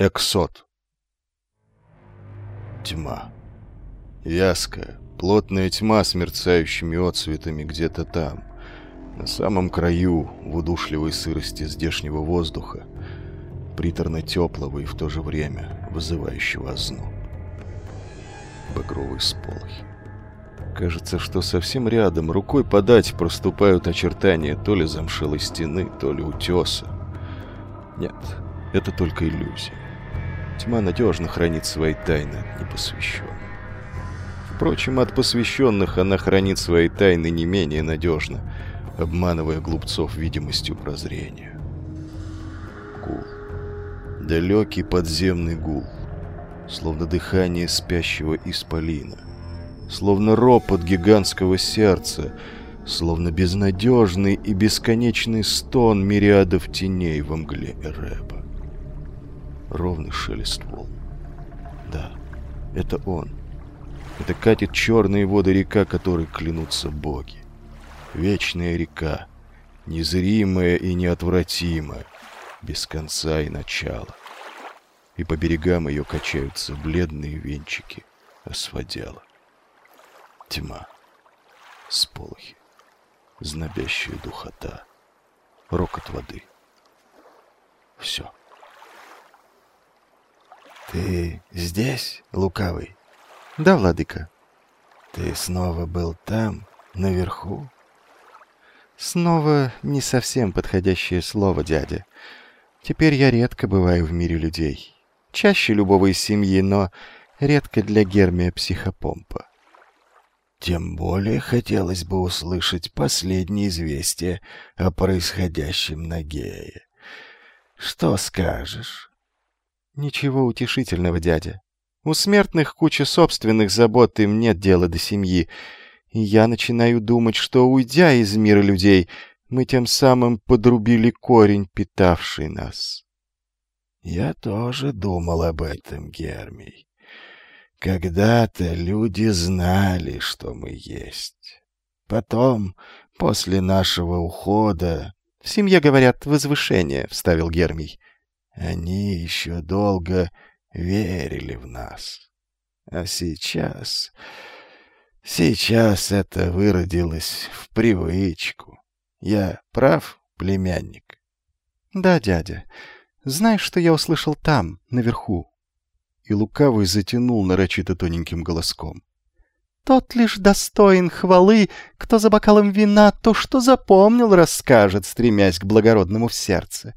Эксот. Тьма. Вязкая, плотная тьма с мерцающими отцветами где-то там, на самом краю в удушливой сырости здешнего воздуха, приторно-теплого и в то же время вызывающего озноб. Багровый сполохи. Кажется, что совсем рядом, рукой подать, проступают очертания то ли замшелой стены, то ли утеса. Нет, это только иллюзия. Тьма надежно хранит свои тайны от непосвященных. Впрочем, от посвященных она хранит свои тайны не менее надежно, обманывая глупцов видимостью прозрения. Гул. Далекий подземный гул, словно дыхание спящего исполина, словно ропот гигантского сердца, словно безнадежный и бесконечный стон мириадов теней во мгле Эреба ровный шелест волн. Да, это он. Это катит черные воды река, которой клянутся боги. Вечная река, незримая и неотвратимая, без конца и начала. И по берегам ее качаются бледные венчики осводела. Тьма, сполохи, знобящая духота, рокот воды. Все. «Ты здесь, лукавый?» «Да, владыка». «Ты снова был там, наверху?» «Снова не совсем подходящее слово, дядя. Теперь я редко бываю в мире людей. Чаще любого из семьи, но редко для Гермия Психопомпа». «Тем более хотелось бы услышать последние известия о происходящем на Гее. Что скажешь?» Ничего утешительного, дядя. У смертных куча собственных забот, им нет дела до семьи. И я начинаю думать, что, уйдя из мира людей, мы тем самым подрубили корень, питавший нас. Я тоже думал об этом, Гермий. Когда-то люди знали, что мы есть. Потом, после нашего ухода... — В семье, говорят, возвышение, — вставил Гермий. Они еще долго верили в нас. А сейчас... Сейчас это выродилось в привычку. Я прав, племянник? Да, дядя. Знаешь, что я услышал там, наверху? И лукавый затянул нарочито тоненьким голоском. Тот лишь достоин хвалы, кто за бокалом вина то, что запомнил, расскажет, стремясь к благородному в сердце.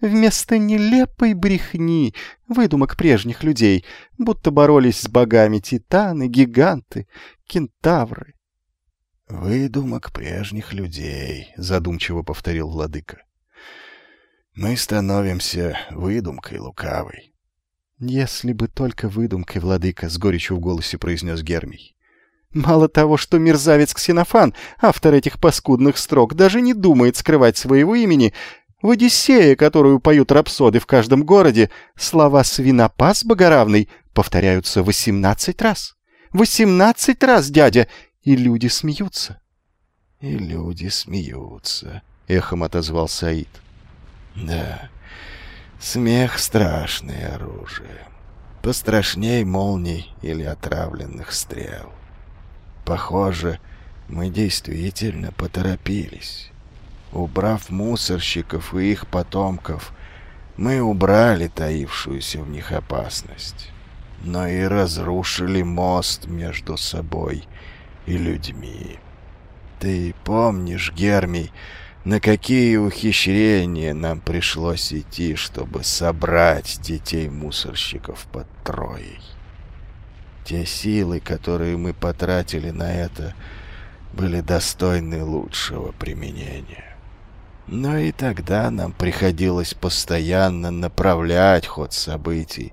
Вместо нелепой брехни, выдумок прежних людей, будто боролись с богами титаны, гиганты, кентавры. «Выдумок прежних людей», — задумчиво повторил владыка. «Мы становимся выдумкой лукавой». «Если бы только выдумкой, владыка», — с горечью в голосе произнес Гермий. Мало того, что мерзавец Ксенофан, автор этих паскудных строк, даже не думает скрывать своего имени, в «Одиссее», которую поют рапсоды в каждом городе, слова «свинопас богоравный» повторяются восемнадцать раз. Восемнадцать раз, дядя! И люди смеются. — И люди смеются, — эхом отозвался Аид. — Да, смех — страшное оружие. Пострашней молний или отравленных стрел. Похоже, мы действительно поторопились. Убрав мусорщиков и их потомков, мы убрали таившуюся в них опасность, но и разрушили мост между собой и людьми. Ты помнишь, Гермий, на какие ухищрения нам пришлось идти, чтобы собрать детей мусорщиков под Троей? Те силы, которые мы потратили на это, были достойны лучшего применения. Но и тогда нам приходилось постоянно направлять ход событий,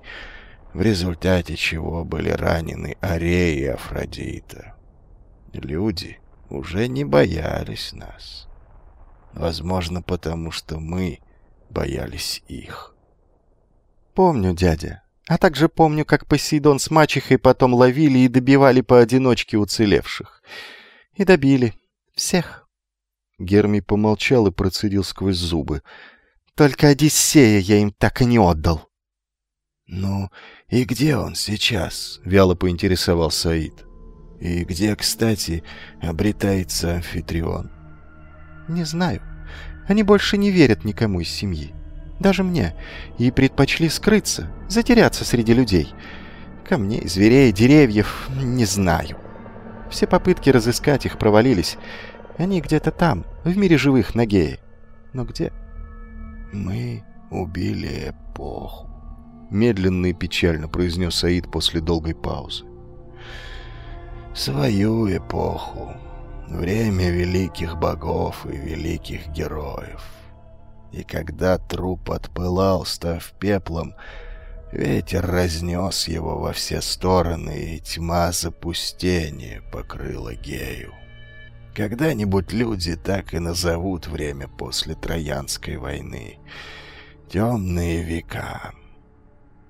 в результате чего были ранены Арея и Афродита. Люди уже не боялись нас. Возможно, потому что мы боялись их. «Помню, дядя», а также помню, как Посейдон с мачехой потом ловили и добивали поодиночке уцелевших. И добили. Всех. Гермий помолчал и процедил сквозь зубы. Только Одиссея я им так и не отдал. «Ну, и где он сейчас?» — вяло поинтересовался Аид. «И где, кстати, обретается амфитрион?» «Не знаю. Они больше не верят никому из семьи. Даже мне. И предпочли скрыться, затеряться среди людей. Камней, зверей, деревьев — не знаю. Все попытки разыскать их провалились. Они где-то там, в мире живых, на гее. Но где?» «Мы убили эпоху», — медленно и печально произнес Аид после долгой паузы. «Свою эпоху, время великих богов и великих героев. И когда труп отпылал, став пеплом, ветер разнес его во все стороны, и тьма запустения покрыла Гею. Когда-нибудь люди так и назовут время после Троянской войны. Темные века.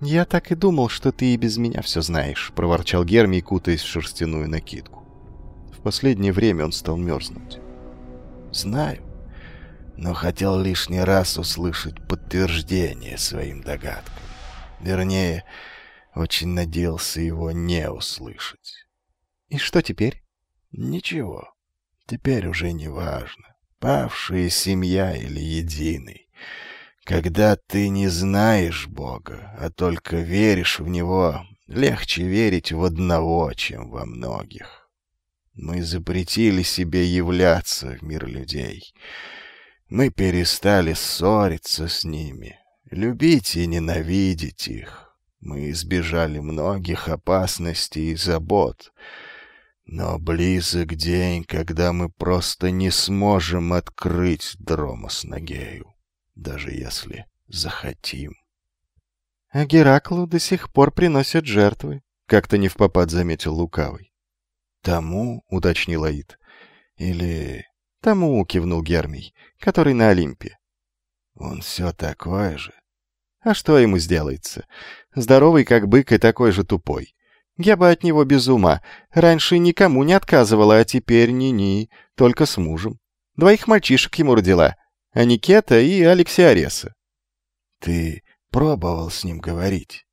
«Я так и думал, что ты и без меня все знаешь», — проворчал Гермий, кутаясь в шерстяную накидку. В последнее время он стал мерзнуть. «Знаю, но хотел лишний раз услышать подтверждение своим догадкам. Вернее, очень надеялся его не услышать». «И что теперь?» «Ничего. Теперь уже не важно, павшая семья или единый. Когда ты не знаешь Бога, а только веришь в Него, легче верить в одного, чем во многих. Мы запретили себе являться в мир людей. Мы перестали ссориться с ними, любить и ненавидеть их. Мы избежали многих опасностей и забот — но близок день, когда мы просто не сможем открыть Дромос Нагею, даже если захотим. — А Гераклу до сих пор приносят жертвы, — как-то не в попад заметил Лукавый. — Тому, — уточнил Аид, — или... — Тому, — кивнул Гермий, — который на Олимпе. — Он все такой же. — А что ему сделается? Здоровый, как бык, и такой же тупой. Я бы от него без ума. Раньше никому не отказывала, а теперь ни-ни, только с мужем. Двоих мальчишек ему родила. Аникета и Алексей Ареса. Ты пробовал с ним говорить?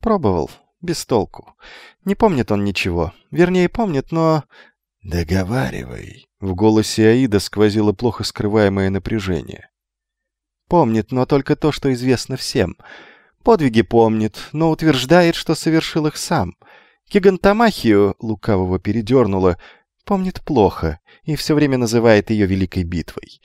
Пробовал. Без толку. Не помнит он ничего. Вернее, помнит, но... Договаривай. В голосе Аида сквозило плохо скрываемое напряжение. Помнит, но только то, что известно всем — Подвиги помнит, но утверждает, что совершил их сам. Гигантомахию, лукавого передернула, помнит плохо и все время называет ее Великой Битвой.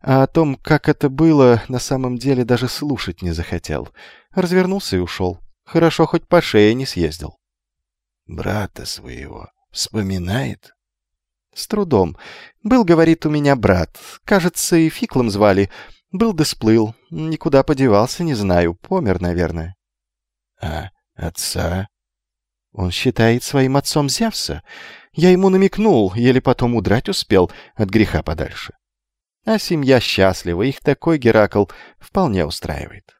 А о том, как это было, на самом деле даже слушать не захотел. Развернулся и ушел. Хорошо, хоть по шее не съездил. Брата своего вспоминает? С трудом. Был, говорит, у меня брат. Кажется, и Фиклом звали. Был да сплыл. Никуда подевался, не знаю. Помер, наверное. А отца? Он считает своим отцом Зевса. Я ему намекнул, еле потом удрать успел от греха подальше. А семья счастлива, их такой Геракл вполне устраивает.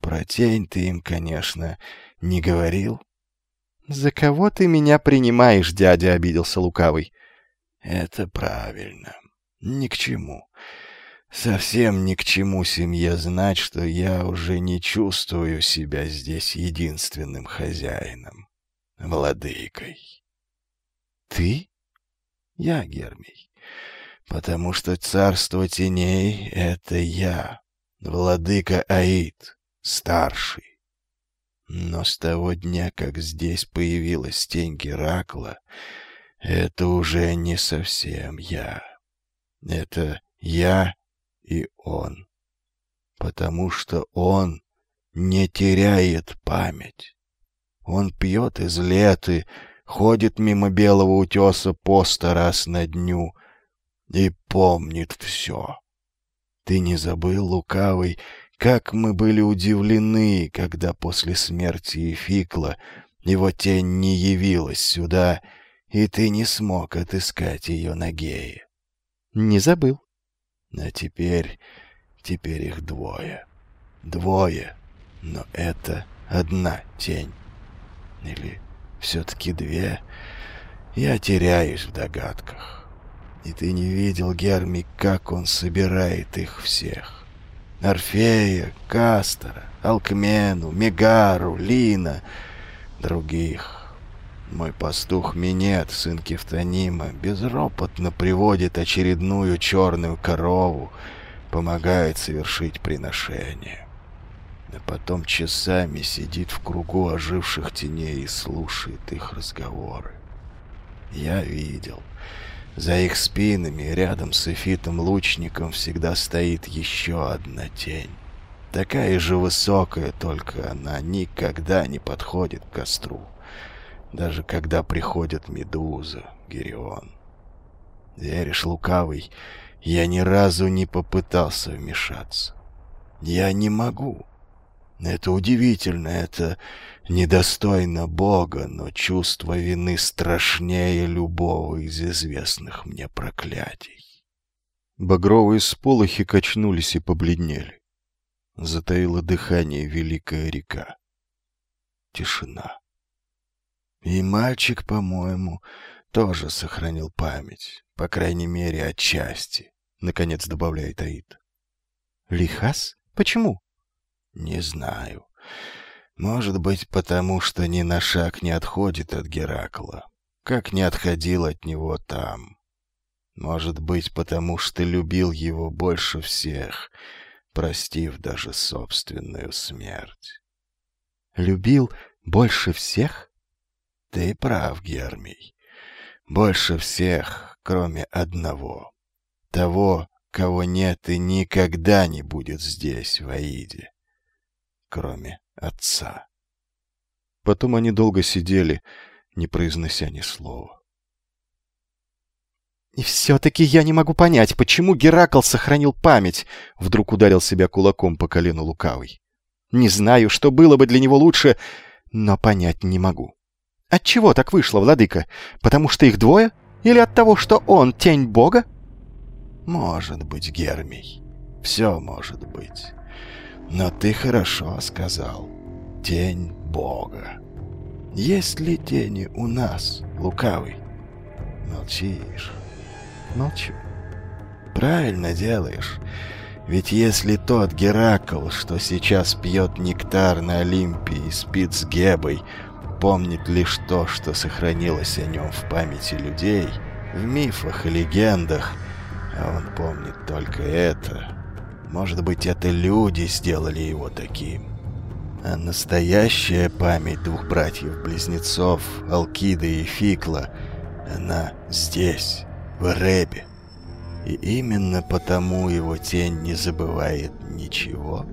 Про тень ты им, конечно, не говорил. «За кого ты меня принимаешь, дядя?» — обиделся Лукавый. «Это правильно. Ни к чему. Совсем ни к чему семье знать, что я уже не чувствую себя здесь единственным хозяином, владыкой. Ты? Я, Гермий. Потому что царство теней — это я, владыка Аид, старший. Но с того дня, как здесь появилась тень Геракла, это уже не совсем я. Это я и он. Потому что он не теряет память. Он пьет из леты, ходит мимо белого утеса поста раз на дню и помнит все. Ты не забыл, лукавый, как мы были удивлены, когда после смерти Эфикла его тень не явилась сюда, и ты не смог отыскать ее на гее. Не забыл. А теперь... теперь их двое. Двое, но это одна тень. Или все-таки две? Я теряюсь в догадках. И ты не видел, Герми, как он собирает их всех. Орфея, Кастера, Алкмену, Мегару, Лина, других. Мой пастух Минет, сын Кефтанима, безропотно приводит очередную черную корову, помогает совершить приношение. А потом часами сидит в кругу оживших теней и слушает их разговоры. Я видел. За их спинами, рядом с эфитом-лучником, всегда стоит еще одна тень. Такая же высокая, только она никогда не подходит к костру даже когда приходит Медуза, Герион. Веришь, лукавый, я ни разу не попытался вмешаться. Я не могу. Это удивительно, это недостойно Бога, но чувство вины страшнее любого из известных мне проклятий. Багровые сполохи качнулись и побледнели. Затаило дыхание великая река. Тишина. И мальчик, по-моему, тоже сохранил память, по крайней мере, отчасти, — наконец добавляет Аид. Лихас? Почему? Не знаю. Может быть, потому что ни на шаг не отходит от Геракла, как не отходил от него там. Может быть, потому что любил его больше всех, простив даже собственную смерть. Любил больше всех? Ты прав, Гермий. Больше всех, кроме одного. Того, кого нет и никогда не будет здесь, в Аиде. Кроме отца. Потом они долго сидели, не произнося ни слова. «И все-таки я не могу понять, почему Геракл сохранил память?» Вдруг ударил себя кулаком по колену лукавый. «Не знаю, что было бы для него лучше, но понять не могу». От чего так вышло, владыка? Потому что их двое? Или от того, что он тень бога? Может быть, Гермий. Все может быть. Но ты хорошо сказал. Тень бога. Есть ли тени у нас, лукавый? Молчишь. Молчу. Правильно делаешь. Ведь если тот Геракл, что сейчас пьет нектар на Олимпе и спит с Гебой, помнит лишь то, что сохранилось о нем в памяти людей, в мифах и легендах, а он помнит только это. Может быть, это люди сделали его таким. А настоящая память двух братьев-близнецов, Алкида и Фикла, она здесь, в Эребе. И именно потому его тень не забывает ничего.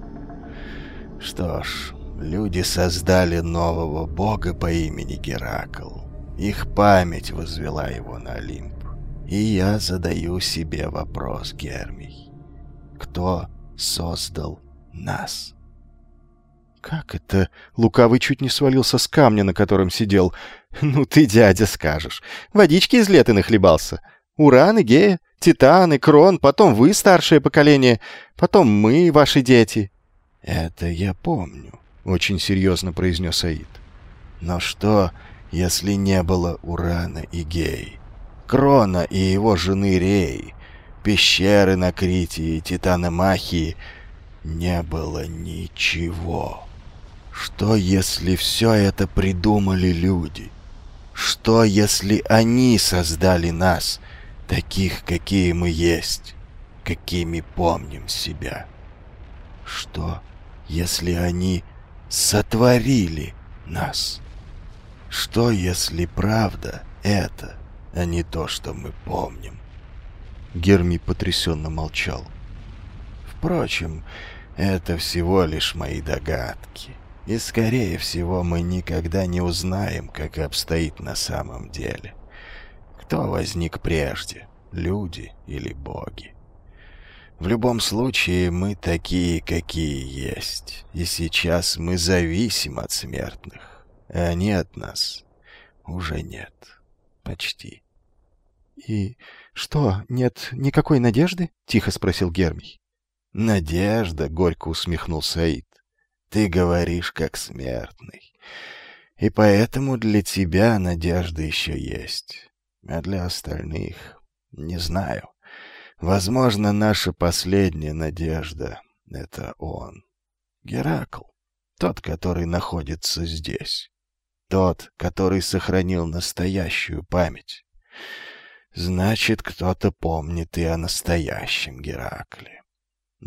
Что ж, Люди создали нового бога по имени Геракл. Их память возвела его на Олимп. И я задаю себе вопрос, Гермий. Кто создал нас? Как это? Лукавый чуть не свалился с камня, на котором сидел. Ну ты, дядя, скажешь. Водички из лета нахлебался. Уран, Игея, Титан, Крон, потом вы, старшее поколение, потом мы, ваши дети. Это я помню. — очень серьезно произнес Аид. «Но что, если не было Урана и Гей? Крона и его жены Рей, пещеры на Крите и Титана Махии не было ничего. Что, если все это придумали люди? Что, если они создали нас, таких, какие мы есть, какими помним себя? Что, если они сотворили нас. Что, если правда это, а не то, что мы помним? Герми потрясенно молчал. Впрочем, это всего лишь мои догадки. И, скорее всего, мы никогда не узнаем, как обстоит на самом деле. Кто возник прежде, люди или боги? В любом случае, мы такие, какие есть. И сейчас мы зависим от смертных. А они от нас уже нет. Почти. «И что, нет никакой надежды?» — тихо спросил Гермий. «Надежда», — горько усмехнулся Аид. «Ты говоришь, как смертный. И поэтому для тебя надежда еще есть. А для остальных — не знаю». Возможно, наша последняя надежда — это он. Геракл. Тот, который находится здесь. Тот, который сохранил настоящую память. Значит, кто-то помнит и о настоящем Геракле.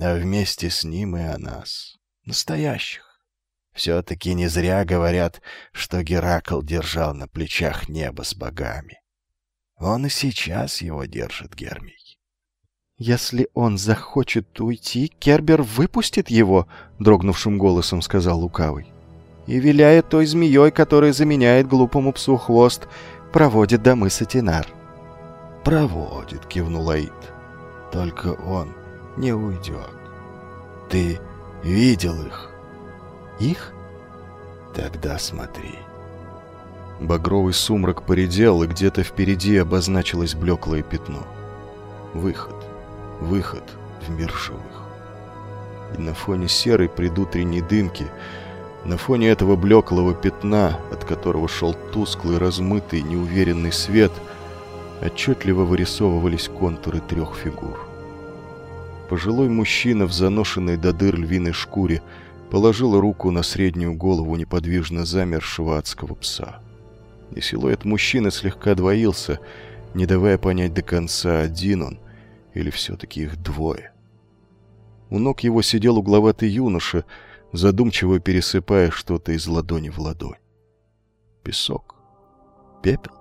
А вместе с ним и о нас, настоящих. Все-таки не зря говорят, что Геракл держал на плечах небо с богами. Он и сейчас его держит, Гермий. «Если он захочет уйти, Кербер выпустит его», — дрогнувшим голосом сказал Лукавый. «И, виляя той змеей, которая заменяет глупому псу хвост, проводит до мыса Тинар». «Проводит», — кивнул Аид. «Только он не уйдет. Ты видел их?» «Их?» «Тогда смотри». Багровый сумрак поредел, и где-то впереди обозначилось блеклое пятно. Выход. Выход в мир живых. И на фоне серой предутренней дымки, на фоне этого блеклого пятна, от которого шел тусклый, размытый, неуверенный свет, отчетливо вырисовывались контуры трех фигур. Пожилой мужчина в заношенной до дыр львиной шкуре положил руку на среднюю голову неподвижно замершего адского пса. И силуэт мужчины слегка двоился, не давая понять до конца, один он или все-таки их двое. У ног его сидел угловатый юноша, задумчиво пересыпая что-то из ладони в ладонь. Песок. Пепел.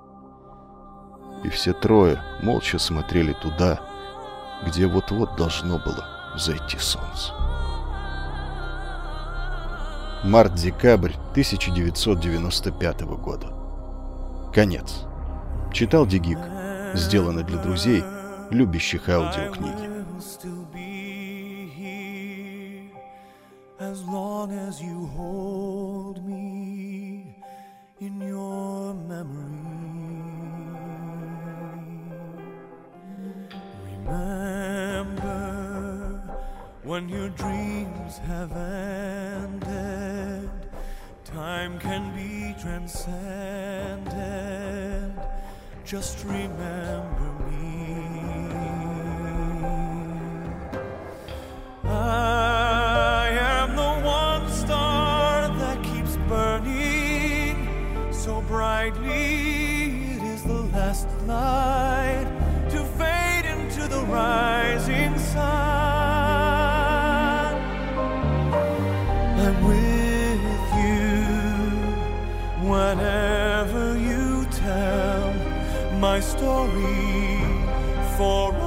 И все трое молча смотрели туда, где вот-вот должно было зайти солнце. Март-декабрь 1995 года. Конец. Читал Дигик. Сделано для друзей, любящих аудиокниги. As long as you hold me in your memory. Remember when your dreams have ended, time can be transcended. Just remember Light to fade into the rising sun. I'm with you whenever you tell my story for